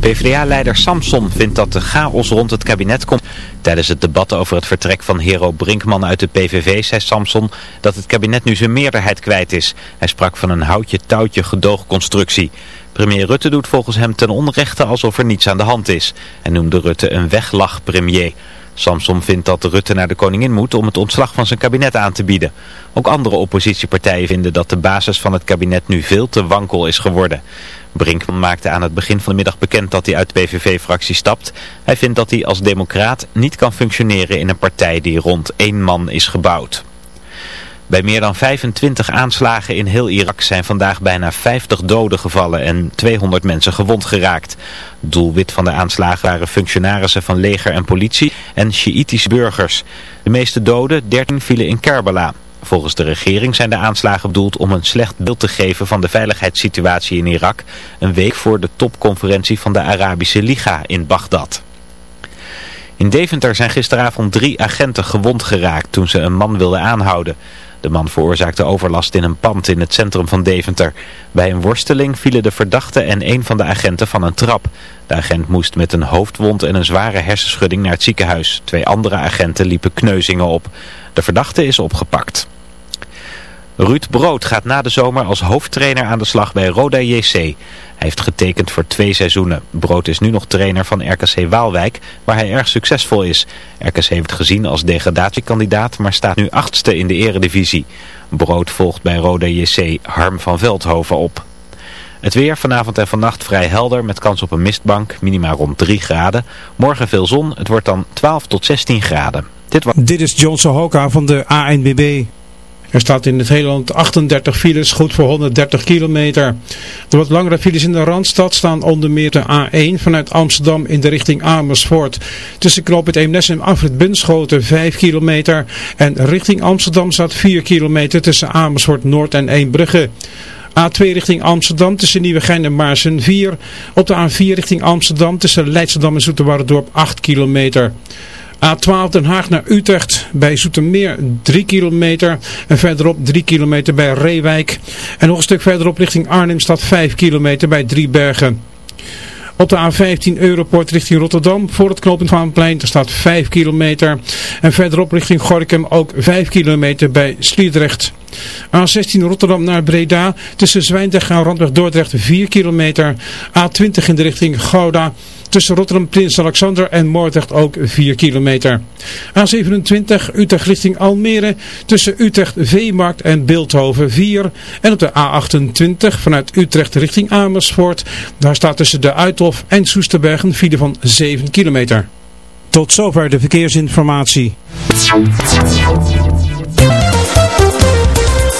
PvdA-leider Samson vindt dat de chaos rond het kabinet komt. Tijdens het debat over het vertrek van Hero Brinkman uit de PVV zei Samson dat het kabinet nu zijn meerderheid kwijt is. Hij sprak van een houtje-touwtje gedoogconstructie. Premier Rutte doet volgens hem ten onrechte alsof er niets aan de hand is. En noemde Rutte een weglach-premier. Samson vindt dat Rutte naar de koningin moet om het ontslag van zijn kabinet aan te bieden. Ook andere oppositiepartijen vinden dat de basis van het kabinet nu veel te wankel is geworden. Brinkman maakte aan het begin van de middag bekend dat hij uit de PVV-fractie stapt. Hij vindt dat hij als democraat niet kan functioneren in een partij die rond één man is gebouwd. Bij meer dan 25 aanslagen in heel Irak zijn vandaag bijna 50 doden gevallen en 200 mensen gewond geraakt. Doelwit van de aanslagen waren functionarissen van leger en politie en Sjiïtische burgers. De meeste doden, 13, vielen in Kerbala. Volgens de regering zijn de aanslagen bedoeld om een slecht beeld te geven van de veiligheidssituatie in Irak, een week voor de topconferentie van de Arabische Liga in Bagdad. In Deventer zijn gisteravond drie agenten gewond geraakt toen ze een man wilden aanhouden. De man veroorzaakte overlast in een pand in het centrum van Deventer. Bij een worsteling vielen de verdachte en een van de agenten van een trap. De agent moest met een hoofdwond en een zware hersenschudding naar het ziekenhuis. Twee andere agenten liepen kneuzingen op. De verdachte is opgepakt. Ruud Brood gaat na de zomer als hoofdtrainer aan de slag bij Roda JC. Hij heeft getekend voor twee seizoenen. Brood is nu nog trainer van RKC Waalwijk, waar hij erg succesvol is. RKC heeft gezien als degradatiekandidaat, maar staat nu achtste in de eredivisie. Brood volgt bij Roda JC Harm van Veldhoven op. Het weer vanavond en vannacht vrij helder met kans op een mistbank, minima rond 3 graden. Morgen veel zon, het wordt dan 12 tot 16 graden. Dit, was... Dit is Johnson Hoka van de ANBB. Er staat in het hele land 38 files, goed voor 130 kilometer. De wat langere files in de Randstad staan onder meer de A1 vanuit Amsterdam in de richting Amersfoort. Tussen knoop het Eemnes en Afrit Bunschoten 5 kilometer. En richting Amsterdam staat 4 kilometer tussen Amersfoort Noord en Eembrugge. A2 richting Amsterdam tussen Nieuwegein en Maarsen 4. Op de A4 richting Amsterdam tussen Leidschendam en Zoeterwoude 8 kilometer. A12 Den Haag naar Utrecht bij Zoetermeer 3 kilometer en verderop 3 kilometer bij Reewijk. En nog een stuk verderop richting Arnhem staat 5 kilometer bij Driebergen. Op de A15 Europort richting Rotterdam voor het knooppunt Vaanplein. Er staat 5 kilometer. En verderop richting Gorkum ook 5 kilometer bij Sliedrecht. A16 Rotterdam naar Breda. Tussen Zwijndrecht en Randweg Dordrecht 4 kilometer. A20 in de richting Gouda. Tussen Rotterdam, Prins Alexander en Moordrecht ook 4 kilometer. A27 Utrecht richting Almere. Tussen Utrecht, Veemarkt en Beeldhoven 4. En op de A28 vanuit Utrecht richting Amersfoort. Daar staat tussen de Uithof en Soesterberg een file van 7 kilometer. Tot zover de verkeersinformatie.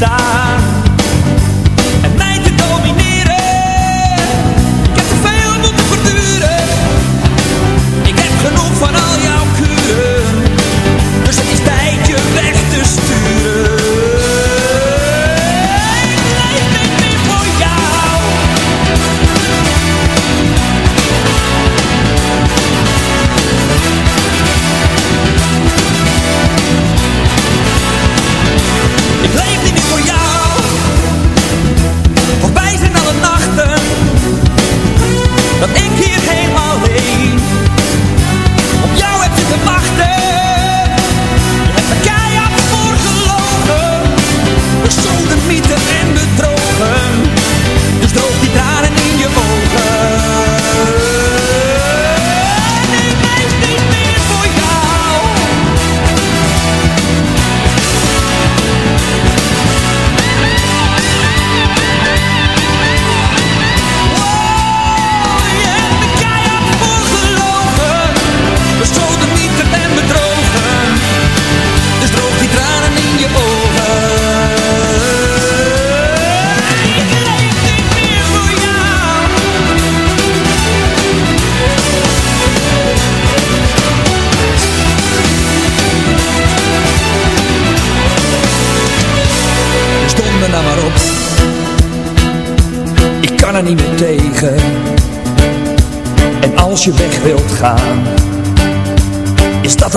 acreditar.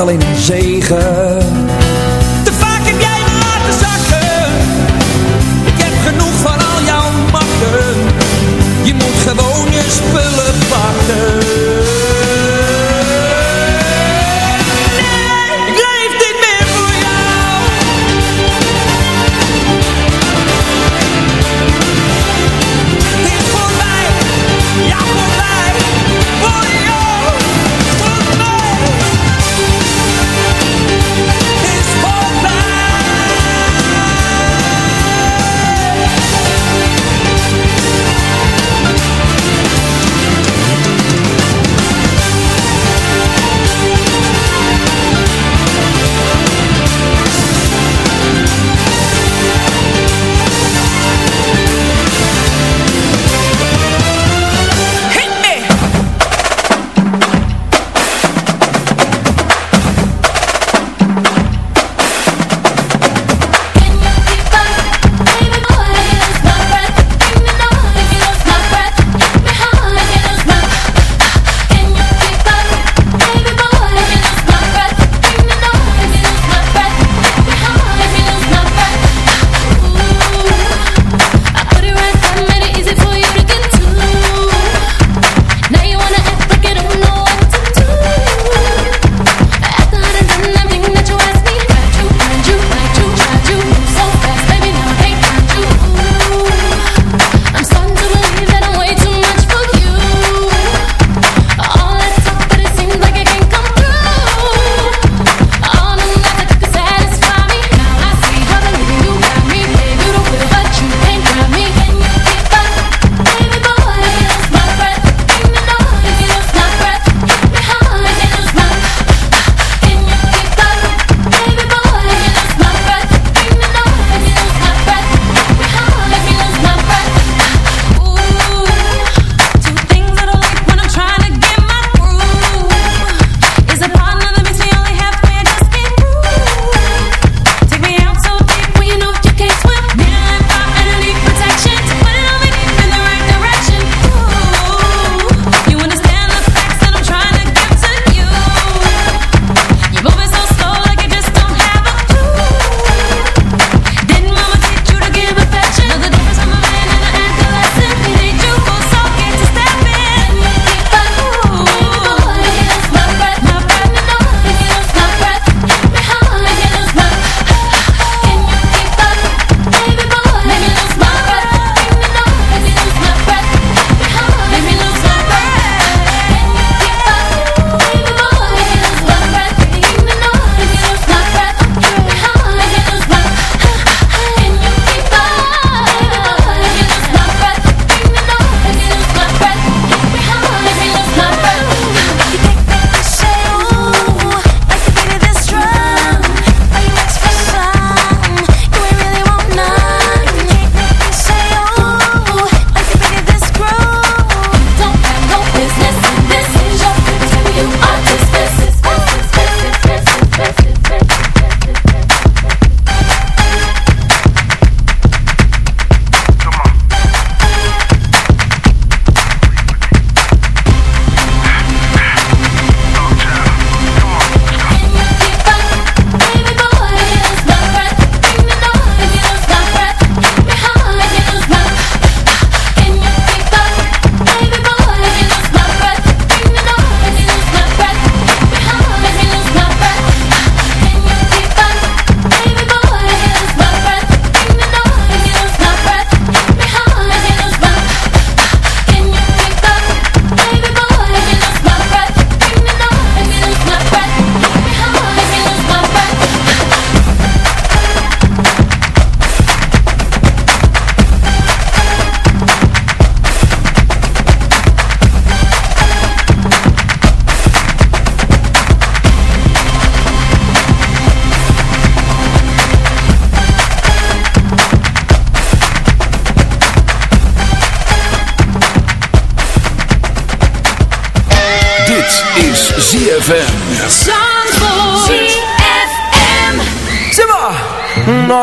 Alleen een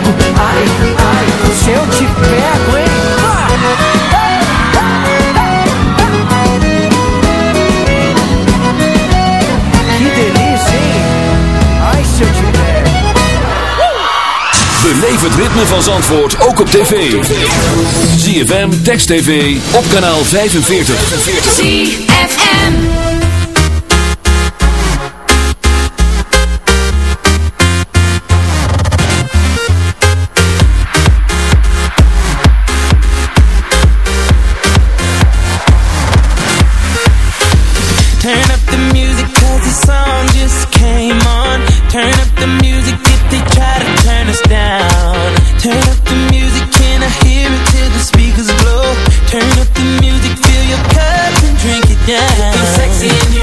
pego Ai, ai, se eu te pego, hein Que delícia, hein Ai, se eu te pego Beleef het ritme van Zandvoort ook op tv. ZFM, Text TV, op kanaal 45. ZFM. yeah. You're sexy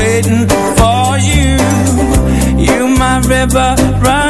waiting for you. You my river, run